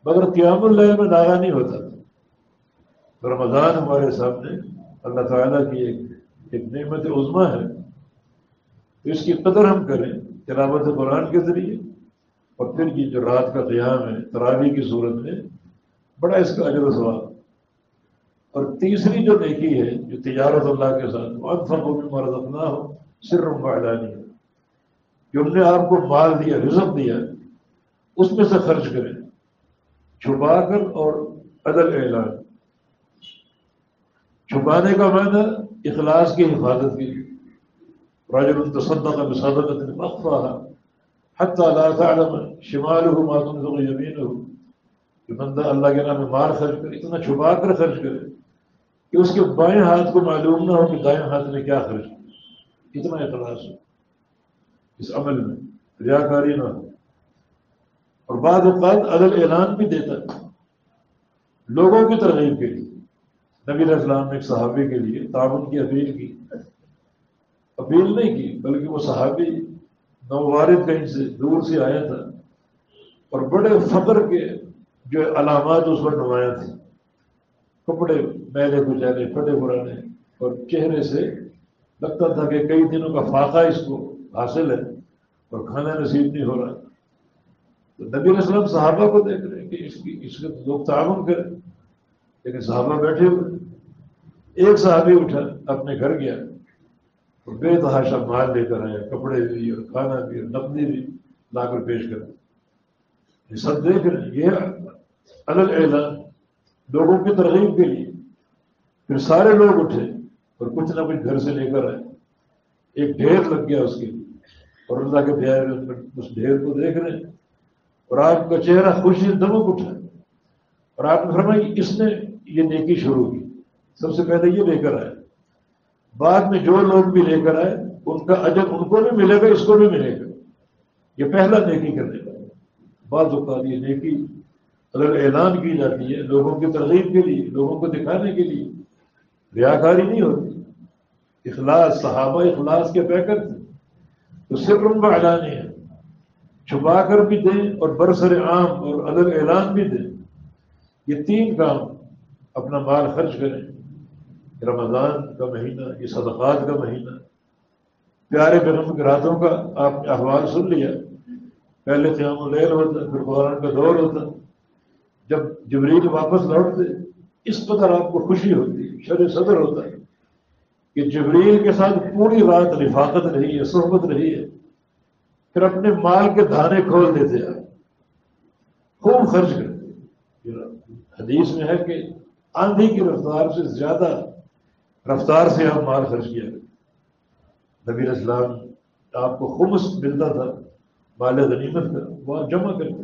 مگر قیام اللہ میں ناغا نہیں ہوتا۔ تھا رمضان ہمارے سامنے اللہ تعالیٰ کی ایک ایک نعمت عظما ہے۔ تو اس کی قدر ہم کریں تلاوت قرآن کے ذریعے۔ اور پھر یہ جو رات کا قیام ہے، تراوی کی صورت میں بڑا اس کا اجر و سوال اور تیسری جو نیکی ہے، جو تجارت اللہ کے ساتھ، وہ بھی مرد اپنا ہو سر اعلانی ہو جو ہم نے آپ کو مال دیا، رزق دیا، اس میں سے خرچ کریں۔ چھپا کر اور عدل اعلان۔ چھپانے کا معنی اخلاص کی حفاظت کی۔ رجل تصدق بصدقة مخفاها حتى لا تعلم شماله ما تنفق يمينه کہ بندہ اللہ کے نام میں مار خرچ کرے، اتنا چھپا کر خرچ کرے کہ اس کے بائیں ہاتھ کو معلوم نہ ہو کہ دائیں ہاتھ نے کیا خرچ کیا اتنا اخلاص ہو اس عمل میں ریاکاری نہ ہو۔ اور بعد اوقات عدل اعلان بھی دیتا لوگوں کی ترغیب کے لیے۔ نبی علیہ السلام نے ایک صحابی کے لیے تعاون کی اپیل کی۔ اپیل نہیں کی، بلکہ وہ صحابی نوارد کہیں سے دور سے آیا تھا اور بڑے فخر کے جو علامات اس پر نمایاں تھے۔ کپڑے میلے گزارے پھٹے پرانے اور چہرے سے لگتا تھا کہ کئی دنوں کا فاقہ اس کو حاصل ہے اور کھانا نصیب نہیں ہو رہا۔ تو نبی اسلم صحابہ کو دیکھ رہے ہیں کہ اس کی، اس کے لوگ تعاون کریں۔ لیکن صحابہ بیٹھے ہوئے۔ ایک صحابی اٹھا، اپنے گھر گیا۔ اور بے تحاشا مال لے کر آیا کپڑے بھی اور کھانا بھی اور نقدی بھی لا کر پیش کر یہ سب دیکھ رہے یہ الگ اعلان لوگوں کی ترغیب کے لیے۔ پھر سارے لوگ اٹھے اور کچھ نہ کچھ گھر سے لے کر آئے۔ ایک ڈھیر لگ گیا اس کے لیے۔ اور اللہ کے پیارے اس ڈھیر کو دیکھ رہے اور آپ کا چہرہ خوشی دمک اٹھا۔ اور آپ نے فرمایا کہ اس نے یہ نیکی شروع کی۔ سب سے پہلے یہ لے کر آئے۔ بعد میں جو لوگ بھی لے کر آئے، ان کا اجر ان کو بھی ملے گا، اس کو بھی ملے گا۔ یہ پہلا نیکی کرنے کا بعض اوقات یہ نیکی اگر اعلان کی جاتی ہے لوگوں کی ترغیب کے لیے، لوگوں کو دکھانے کے لیے ریاکاری نہیں ہوتی۔ اخلاص، صحابہ اخلاص کے پیکر تھے۔ تو صرف ان کا اعلان ہے۔ چھپا کر بھی دیں اور برسر عام اور الگ اعلان بھی دیں۔ یہ تین کام اپنا مال خرچ کریں۔ رمضان کا مہینہ، یہ صدقات کا مہینہ۔ پیارے بنم کے راتوں کا آپ نے احوال سن لیا۔ پہلے قیام العل ہوتا، پھر قرآن کا دور ہوتا۔ جب جبریل واپس لوٹتے، اس قدر آپ کو خوشی ہوتی، شر صدر ہوتا ہے کہ جبریل کے ساتھ پوری رات رفاقت رہی ہے، صحبت رہی ہے۔ پھر اپنے مال کے دھانے کھول دیتے آپ خوب خرچ کرتے حدیث میں ہے کہ آندھی کی رفتار سے زیادہ رفتار سے آپ مال خرچ کیا کرتے نبی اسلام آپ کو خمس ملتا تھا، مال غنیمت کا وہ آپ جمع کرتے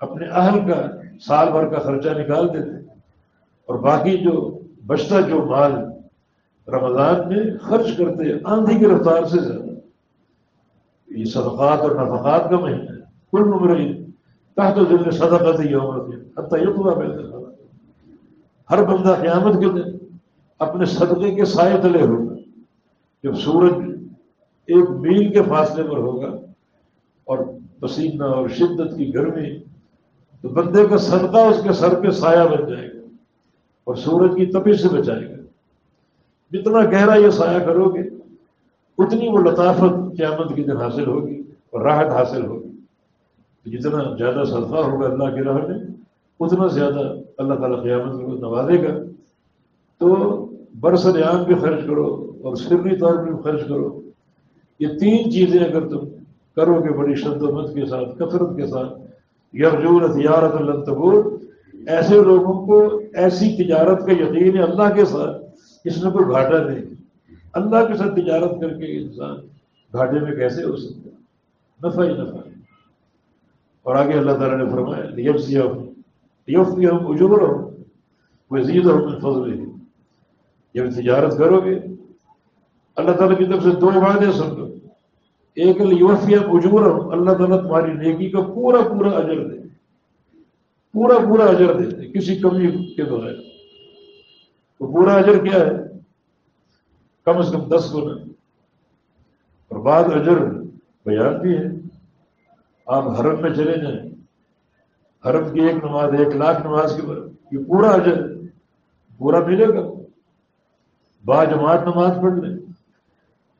اپنے اہل کا سال بھر کا خرچہ نکال دیتے اور باقی جو بچتا جو مال رمضان میں خرچ کرتے آندھی کی رفتار سے زیادہ۔ یہ صدقات اور نفقات کا مہینہ ہے۔ کل نمبر تو دل میں صدقات ہی عمر حتیٰ یہ پورا ہر بندہ قیامت کے دن اپنے صدقے کے سائے تلے ہوگا جب سورج ایک میل کے فاصلے پر ہوگا اور پسینہ اور شدت کی گرمی، تو بندے کا صدقہ اس کے سر پہ سایہ بن جائے گا اور سورج کی تپش سے بچائے گا۔ جتنا گہرا یہ سایہ کرو گے، اتنی وہ لطافت قیامت کی دن حاصل ہوگی اور راحت حاصل ہوگی۔ جتنا زیادہ صدقہ ہوگا اللہ کی راہ میں، اتنا زیادہ اللہ تعالیٰ قیامت کو نوازے گا۔ تو برسر عام بھی خرچ کرو اور سرری طور پہ بھی خرچ کرو۔ یہ تین چیزیں اگر تم کرو گے بڑی شد و مت کے ساتھ، کثرت کے ساتھ یرجور تجارت اللہ تبور، ایسے لوگوں کو، ایسی تجارت کا یقین ہے اللہ کے ساتھ اس میں کوئی گھاٹا نہیں۔ اللہ کے ساتھ تجارت کر کے انسان گھاٹے میں کیسے ہو سکتا ہے؟ نفع ہی نفع اور آگے اللہ تعالیٰ نے فرمایا ہم اجور ہو وہ عزیز ہو فضل ہی جب تجارت کرو گے۔ اللہ تعالیٰ کی طرف سے دو وعدے سن لو۔ ایک یوفیا اجور اللہ تعالیٰ تمہاری نیکی کا پورا پورا اجر دے۔ پورا پورا اجر دیتے کسی کمی کے بغیر۔ تو پورا اجر کیا ہے؟ کم از کم دس گنا۔ اور بعد اجر بیان بھی ہے۔ آپ حرم میں چلے جائیں۔ حرم کی ایک نماز، ایک لاکھ نماز کے بعد یہ پورا اجر، پورا ملے گا۔ با جماعت نماز پڑھ لیں۔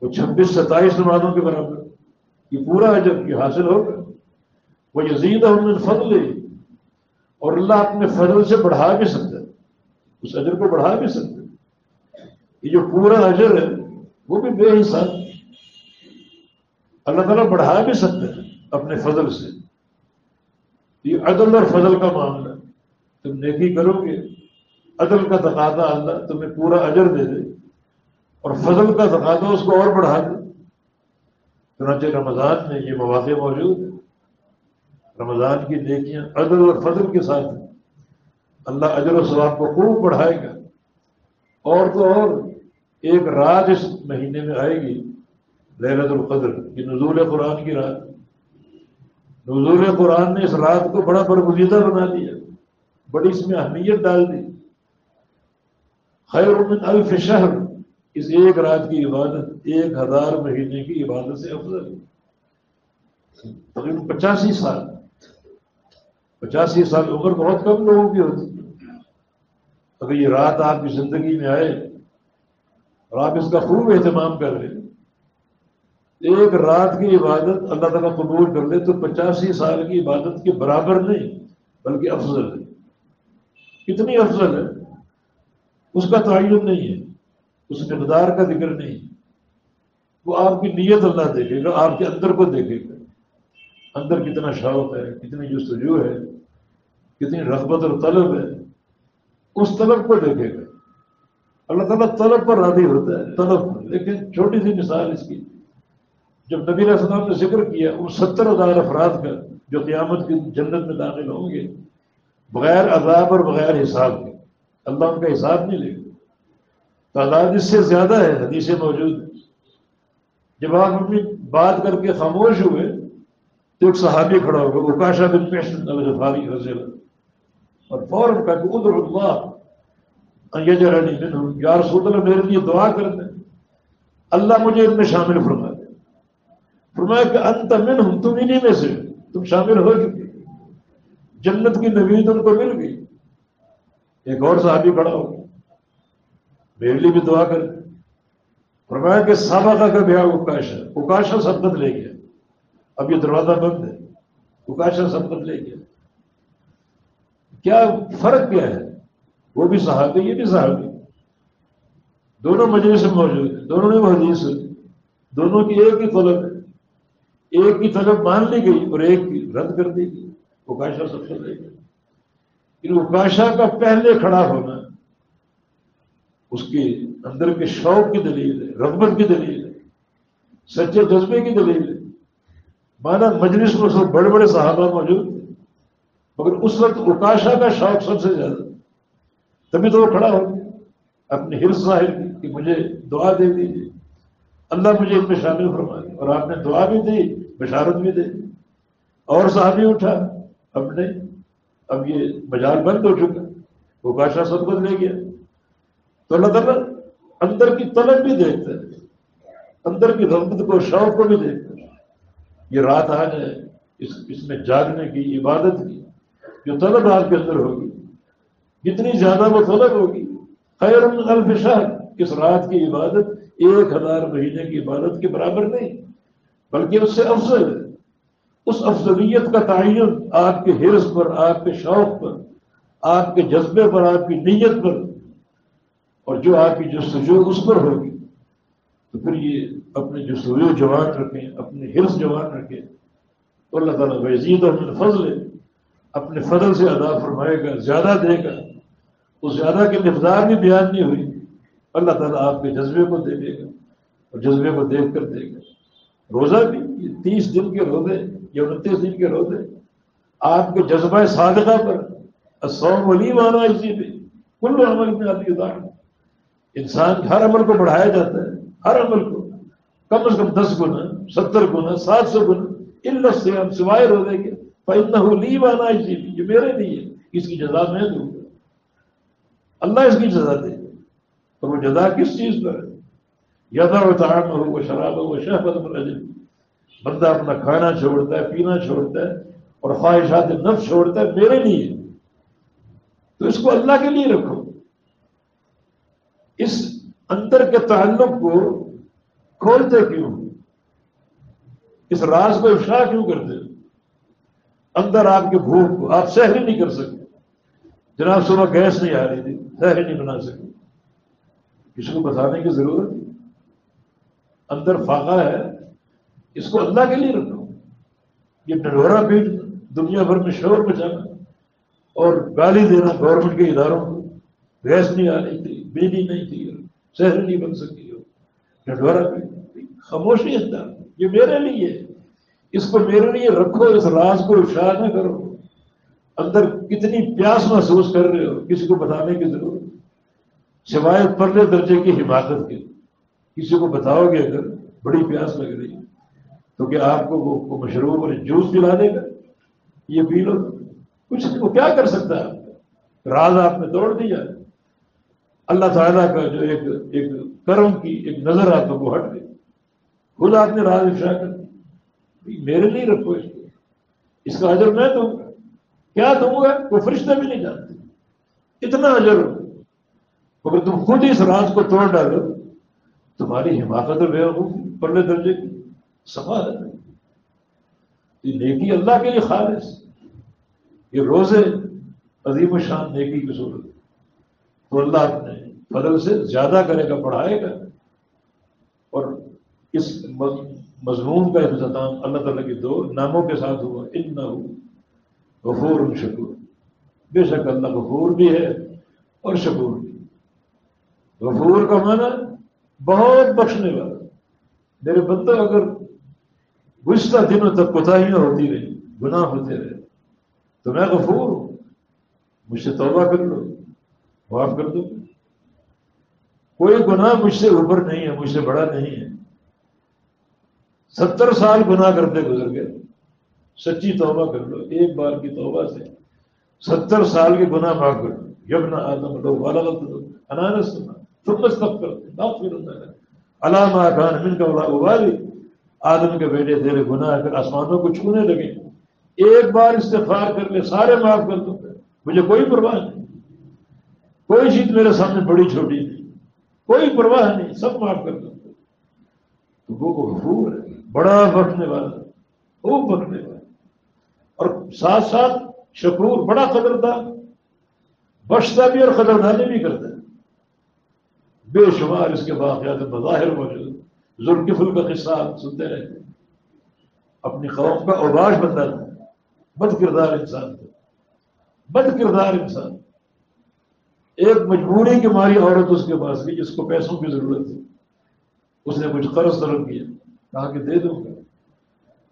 وہ چھبیس ستائیس نمازوں کے برابر۔ یہ پورا اجر یہ حاصل ہوگا وہ یزید فضل اور اللہ اپنے فضل سے بڑھا بھی سکتا ہے۔ اس اجر کو بڑھا بھی سکتا ہے۔ یہ جو پورا اجر ہے، وہ بھی بے حساب اللہ تعالیٰ بڑھا بھی سکتا ہے اپنے فضل سے۔ یہ عدل اور فضل کا معاملہ۔ تم نیکی کرو گے، عدل کا تقاضا اللہ تمہیں پورا اجر دے دے۔ اور فضل کا تقاضا اس کو اور بڑھا دے چنانچہ رمضان میں یہ مواقع موجود ہے رمضان کی نیکیاں عدل اور فضل کے ساتھ اللہ اجر و ثواب کو خوب بڑھائے گا۔ اور تو اور، ایک رات اس مہینے میں آئے گی لہرت القدر یہ نزول قرآن کی رات۔ نزول قرآن نے اس رات کو بڑا برگزیدہ بنا دیا، بڑی اس میں اہمیت ڈال دی۔ خیر من الف شہر اس ایک رات کی عبادت، ایک ہزار مہینے کی عبادت سے افضل تقریباً پچاسی سال پچاسی سال عمر بہت کم لوگوں کی ہوتی اگر یہ رات آپ کی زندگی میں آئے اور آپ اس کا خوب اہتمام کر لیں، ایک رات کی عبادت اللہ تعالیٰ قبول کر لے تو پچاسی سال کی عبادت کے برابر نہیں، بلکہ افضل ہے۔ کتنی افضل ہے؟ اس کا تعین نہیں ہے۔ اس مقدار کا ذکر نہیں۔ وہ آپ کی نیت اللہ دیکھے گا، آپ کے اندر کو دیکھے گا۔ اندر کتنا شوق ہے، کتنی جستجو ہے، کتنی رغبت اور طلب ہے۔ اس طلب کو دیکھے گا۔ اللہ تعالیٰ طلب پر راضی ہوتا ہے، طلب پر۔ لیکن چھوٹی سی مثال اس کی۔ جب نبی علیہ السلام نے ذکر کیا ان ستر ہزار افراد کا، جو قیامت کی جنت میں داخل ہوں گے، بغیر عذاب اور بغیر حساب کے۔ اللہ ان کا حساب نہیں لے گا۔ تعداد اس سے زیادہ ہے، حدیثیں موجود ہیں۔ جب آپ اپنی بات کر کے خاموش ہوئے، تو ایک صحابی کھڑا ہوگا اکاشا بن پیشن الغفاری رضی اللہ اور فوراً کہا کہ ادھر اللہ یہ جرا نہیں بن یا رسول اللہ، میرے لیے دعا کر دیں۔ اللہ مجھے ان میں شامل فرما دے۔ فرمایا کہ انت من ہوں تم انہیں میں سے، تم شامل ہو چکے۔ جنت کی نوید ان کو مل گئی۔ ایک اور صحابی کھڑا ہو میرے لیے بھی دعا کر فرمایا کہ سابقہ کا بیاہ اکاشا اکاشا سبقت لے گیا۔ اب یہ دروازہ بند ہے۔ اکاشا سبقت لے گیا۔ کیا فرق کیا ہے؟ وہ بھی صحابی یہ بھی صحابی دونوں مجلس میں موجود ہیں۔ دونوں نے وہ حدیث دونوں کی ایک ہی طلب ہے۔ ایک کی طلب مان لی گئی اور ایک کی رد کر دی گئی۔ اکاشا سب سے لے گئی اکاشا کا پہلے کھڑا ہونا۔ اس کے اندر کے شوق کی دلیل ہے، رغبت کی دلیل ہے، سچے جذبے کی دلیل ہے۔ مانا مجلس میں سب بڑے بڑے صحابہ موجود تھے، مگر اس وقت اکاشا کا شوق سب سے زیادہ تبھی تو وہ کھڑا ہو گیا۔ اپنے ہر ظاہر کی کہ مجھے دعا دے دیجیے اللہ مجھے ان میں شامل فرما دیا اور آپ نے دعا بھی دی، بشارت بھی دے دی۔ اور صحابی اٹھا۔ اب نہیں، اب یہ بازار بند ہو چکا۔ وہ کاشا سب لے گیا۔ تو اللہ تعالیٰ اندر کی طلب بھی دیکھتا ہے اندر کی رغبت کو، شوق کو بھی دیکھتا ہے یہ رات آ جائے اس اس میں جاگنے کی، عبادت کی، جو طلب آپ کے اندر ہوگی۔ جتنی زیادہ وہ طلب ہوگی۔ خیر الف شہر اس رات کی عبادت ایک ہزار مہینے کی عبادت کے برابر نہیں، بلکہ اس سے افضل ہے۔ اس افضلیت کا تعین آپ کے حرص پر، آپ کے شوق پر، آپ کے جذبے پر، آپ کی نیت پر اور جو آپ کی جستجو اس پر ہوگی، تو پھر یہ اپنے جستجو جوان رکھیں، اپنے حرص جوان رکھیں، تو اللہ تعالیٰ وزید اور فضل اپنے فضل سے ادا فرمائے گا، زیادہ دے گا۔ اس زیادہ کی مقدار بھی بیان نہیں ہوئی، اللہ تعالیٰ آپ کے جذبے کو دے دے گا اور جذبے کو دیکھ کر دے گا۔ روزہ بھی یہ تیس دن کے روزے یا انتیس دن کے روزے، آپ کے جذبہ صادقہ پر سو ولی مانا اسی پہ، کل عمل میں آتی ہے انسان ہر عمل کو بڑھایا جاتا ہے، ہر عمل کو۔ کم از کم دس گنا، ستر گنا، سات سو گنا۔ ان لفظ سے ہم سوائے روزے کے پہننا ہو لی مانا اسی یہ میرے لیے اس کی جزا میں دوں۔ گا اللہ اس کی جزا دے۔ اور وہ جزا کس چیز پر ہے؟ یادا و تعام ہو وہ شراب ہو وہ شہبت ملازم بندہ اپنا کھانا چھوڑتا ہے، پینا چھوڑتا ہے، اور خواہشات نفس چھوڑتا ہے، میرے لیے۔ تو اس کو اللہ کے لیے رکھو۔ اس اندر کے تعلق کو کھولتے کیوں؟ اس راز کو افشا کیوں کرتے؟ اندر آپ کے بھوک کو آپ سہری نہیں کر سکتے۔ جناب، صبح گیس نہیں آ رہی تھی سہری نہیں بنا سکتے۔ کسی کو بتانے کی ضرورت اندر فاقہ ہے، اس کو اللہ کے لیے رکھو۔ یہ ڈڈورا پیٹ دنیا بھر میں شور بچانا اور گالی دینا گورنمنٹ کے اداروں کو۔ گیس نہیں آ رہی تھی۔ بجلی نہیں تھی شہر نہیں بن سکتی ہو۔ ڈڈورا پیٹ خاموشی اندر یہ میرے لیے اس کو میرے لیے رکھو، اس راز کو افشا نہ کرو۔ اندر کتنی پیاس محسوس کر رہے ہو، کسی کو بتانے کی ضرورت۔ سوائے پرلے درجے کی حفاظت کے۔ کسی کو بتاؤ گے اگر بڑی پیاس لگ رہی ہے، تو کیا آپ کو وہ مشروب اور جوس پلا دے گا یہ پی لو۔ کچھ وہ کیا کر سکتا ہے؟ آپ راز آپ نے توڑ دیا۔ اللہ تعالیٰ کا جو ایک ایک کرم کی ایک نظر آپ کو ہٹ گئی۔ خود آپ نے راز افشا کر دی میرے لیے رکھو اس کو۔ اس کا اجر میں دوں گا۔ کیا دوں گا؟ وہ فرشتہ بھی نہیں جانتے اتنا اجر۔ ہو اگر تم خود اس راز کو توڑ ڈالو۔ تمہاری حماقت بے وقوف پرلے درجے کی سفا ہے۔ یہ نیکی اللہ کے لیے خالص۔ یہ روزے عظیم و شان نیکی کی صورت تو اللہ فضل سے زیادہ کرے گا پڑھائے گا۔ اور اس مضمون کا اختتام اللہ تعالیٰ کے دو ناموں کے ساتھ ہوا۔ ان نہ ہو غفور شکور۔ بے شک اللہ غفور بھی ہے اور شکور بھی۔ غفور کا معنی بہت بخشنے والا۔ میرے بندہ اگر گزشتہ دنوں تک کوتاہیاں ہوتی رہی گناہ ہوتے رہے تو میں غفور ہوں۔ مجھ سے توبہ کر لو۔ معاف کر دو۔ کوئی گناہ مجھ سے اوپر نہیں ہے، مجھ سے بڑا نہیں ہے۔ ستر سال گناہ کرتے گزر گئے۔ سچی توبہ کر لو، ایک بار کی توبہ سے۔ ستر سال کے گناہ معاف کر لو جب نہ آدم لو والا انانس تم بس تب کرتے علامہ خان من کا ابالی۔ آدم کے بیٹے تیرے گناہ کر آسمانوں کو چھونے لگے۔ ایک بار استفار کر لے، سارے معاف کر دو۔ مجھے کوئی پرواہ نہیں۔ کوئی چیز میرے سامنے بڑی چھوٹی نہیں، کوئی پرواہ نہیں، سب معاف کر دو۔ تو وہ غفور ہے، بڑا بٹنے والا، خوب بٹنے والا۔ اور ساتھ ساتھ شکور بڑا قدردار بخشتا بھی اور قدردانی بھی کرتا ہے۔ بے شمار اس کے واقعات بظاہر موجود۔ ذوالکفل کا قصہ سنتے رہتے ہیں۔ اپنی قوم کا اوباش بندہ تھا بد کردار انسان تھا بد کردار انسان ایک مجبوری کی ماری عورت اس کے پاس گئی جس کو پیسوں کی ضرورت تھی۔ اس نے کچھ قرض طلب کیا کہا کہ دے دوں گا۔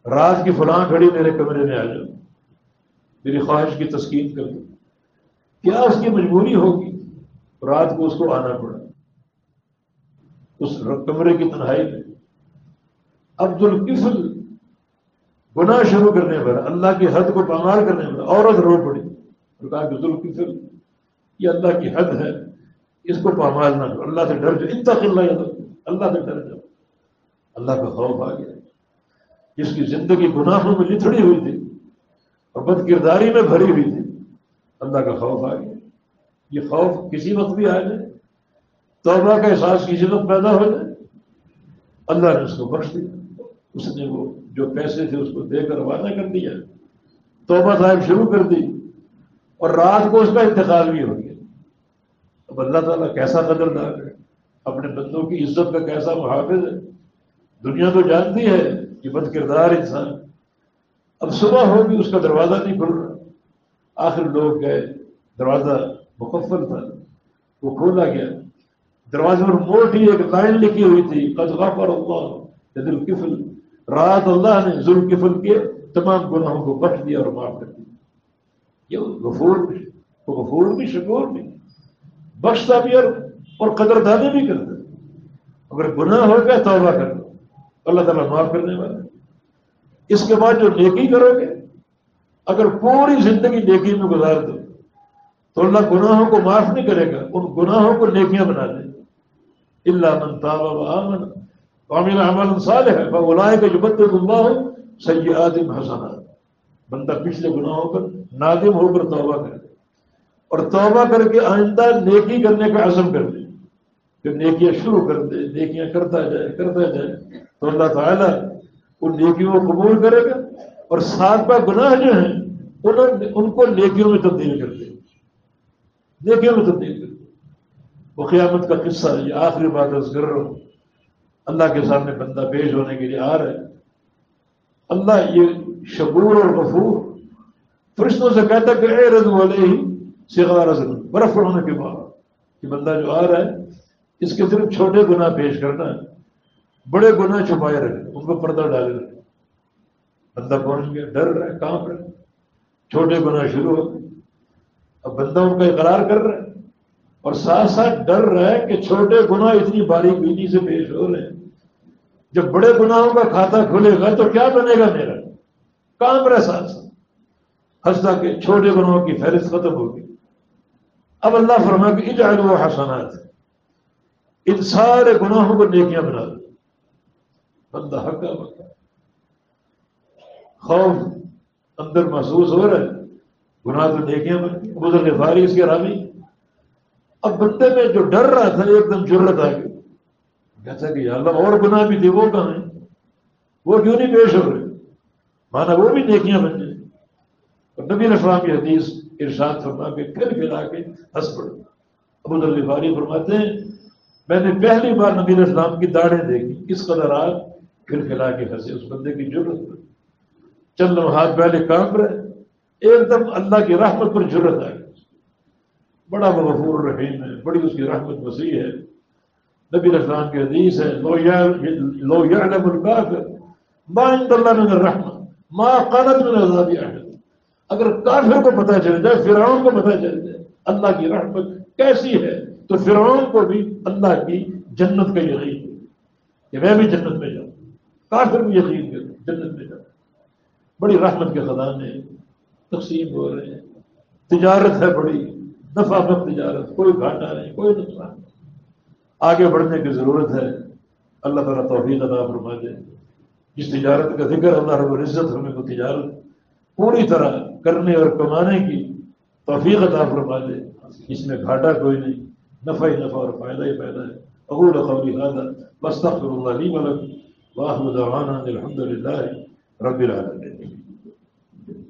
رات کی فلاں کھڑی میرے کمرے میں آ جاؤ۔ میری خواہش کی تسکین کر دو۔ کیا اس کی مجبوری ہوگی؟ رات کو اس کو آنا پڑا۔ اس کمرے کی تنہائی میں عبد القفل گناہ شروع کرنے پر، اللہ کی حد کو پامال کرنے پر عورت رو پڑی۔ اور کہا کہ ذوالقفل یہ اللہ کی حد ہے، اس کو پامال نہ کرو اللہ سے ڈر جاؤ۔ انتخ اللہ اللہ سے ڈر جاؤ۔ اللہ کا خوف آ گیا۔ جس کی زندگی گناہوں میں لتڑی ہوئی تھی اور بد کرداری میں بھری ہوئی تھی، اللہ کا خوف آ گیا۔ یہ خوف کسی وقت بھی آ جائے۔ توبہ کا احساس کسی وقت پیدا ہو جائے۔ اللہ نے اس کو بخش دیا۔ اس نے وہ جو پیسے تھے، اس کو دے کر روانہ کر دیا۔ توبہ صاحب شروع کر دی۔ اور رات کو اس کا انتقال بھی ہو گیا اب اللہ تعالیٰ کیسا قدردار ہے؟ اپنے بندوں کی عزت کا کیسا محافظ ہے؟ دنیا تو جانتی ہے کہ بد کردار انسان اب صبح ہوگی اس کا دروازہ نہیں کھل رہا۔ آخر لوگ گئے، دروازہ مکفل تھا، وہ کھولا گیا۔ دروازے پر موٹی ایک لائن لکھی ہوئی تھی قدغا پر اللہ ذوالکفل رات اللہ نے ذوالکفل کے تمام گناہوں کو بخش دیا اور معاف کر دیا۔ یہ غفور بھی وہ غفور بھی، شکور بھی۔ بخشتا بھی اور اور قدر دادے بھی کرتا اگر گناہ ہو گیا توبہ کر لو۔ اللہ تعالیٰ معاف کرنے والا اس کے بعد جو نیکی کرو گے، اگر پوری زندگی نیکی میں گزار دو، تو اللہ گناہوں کو معاف نہیں کرے گا، ان گناہوں کو نیکیاں بنا دے۔ اللہ من تاب و آمن وعمل عمل صالح فاولئک یبدل اللہ سیئاتهم حسنات۔ بندہ پچھلے گناہوں پر نادم ہو کر توبہ کرے۔ اور توبہ کر کے آئندہ نیکی کرنے کا عزم کر دے۔ پھر نیکیاں شروع کر دے، نیکیاں کرتا جائے کرتا جائے، تو اللہ تعالیٰ ان نیکیوں کو قبول کرے گا۔ اور سات گناہ جو ہیں، انہوں ان کو نیکیوں میں تبدیل کر دے۔ نیکیوں میں تبدیل کر دے۔ وہ قیامت کا قصہ یہ آخری بات کر رہا ہوں۔ اللہ کے سامنے بندہ پیش ہونے کے لیے آ رہا ہے۔ اللہ یہ شبور اور غفور. فرشتوں سے کہتا کہ اے رض والے ہی سگا رض برف ہونے کے بعد کہ بندہ جو آ رہا ہے، اس کے صرف چھوٹے گناہ پیش کرنا ہے، بڑے گناہ چھپائے رہے ان کو پردہ ڈالے رہے بندہ پہنچ گیا ڈر رہے کہاں پر چھوٹے گناہ شروع ہو گئے۔ اب بندہ ان کا اقرار کر رہا ہے۔ اور ساتھ ساتھ ڈر رہا ہے کہ چھوٹے گناہ اتنی باریک بینی سے پیش ہو رہے ہیں۔ جب بڑے گناہوں کا کھاتا کھلے گا تو کیا بنے گا میرا؟ کام رہے ساتھ ہنستا کہ چھوٹے گناہوں کی فہرست ختم ہوگی۔ اب اللہ فرما کہ اجعل و حسنات۔ ان سارے گناہوں کو نیکیاں بنا دو۔ بندہ حق کا بندہ۔ خوف اندر محسوس ہو رہا ہے۔ گناہ تو نیکیاں بن گزر غفاری اس کے رامی اب بندے میں جو ڈر رہا تھا، ایک دم جرت آ گئی۔ کہتا کہ اللہ اور گناہ بھی تھے وہ کہاں ہیں؟ وہ کیوں نہیں پیش ہو رہے؟ مانا وہ بھی نیکیاں بن جائیں۔ اور نبی السلام کی حدیث ارشاد فرما کے پھر پھر کے ہنس پڑے۔ ابو الفاری فرماتے ہیں، میں نے پہلی بار نبی السلام کی داڑھیں دیکھی۔ کس قدر آج پھر کھلا کے ہنسے، اس بندے کی ضرورت چند ہاتھ پہلے کام رہے ایک دم اللہ کی رحمت پر ضرورت آ گئی بڑا غفور رحیم ہے، بڑی اس کی رحمت وسیع ہے۔ نبی السلام کی حدیث ہے، لو لو یعلم الکافر ما عند اللہ من عذاب احد اگر کافر کو پتہ چل جائے، فرعون کو پتہ چل جائے، اللہ کی رحمت کیسی ہے، تو فرعون کو بھی اللہ کی جنت کا یقین کہ میں بھی جنت میں جاؤں۔ کافر بھی یقین کروں جنت میں جاؤں۔ بڑی رحمت کے خزانے تقسیم ہو رہے ہیں۔ تجارت ہے بڑی، نفع مت تجارت، کوئی گھاٹا نہیں، کوئی نقصان نہیں۔ آگے بڑھنے کی ضرورت ہے۔ اللہ تعالیٰ توفیق ادا فرما دے جس تجارت کا ذکر اللہ رب العزت ہمیں کو تجارت پوری طرح کرنے اور کمانے کی توفیق عطا فرما دے۔ اس میں گھاٹا کوئی نہیں، نفع ہی نفع اور فائدہ ہی فائدہ ہے۔ اقول قولی هذا واستغفر الله لي ولكم واخر دعوانا الحمد لله رب العالمين۔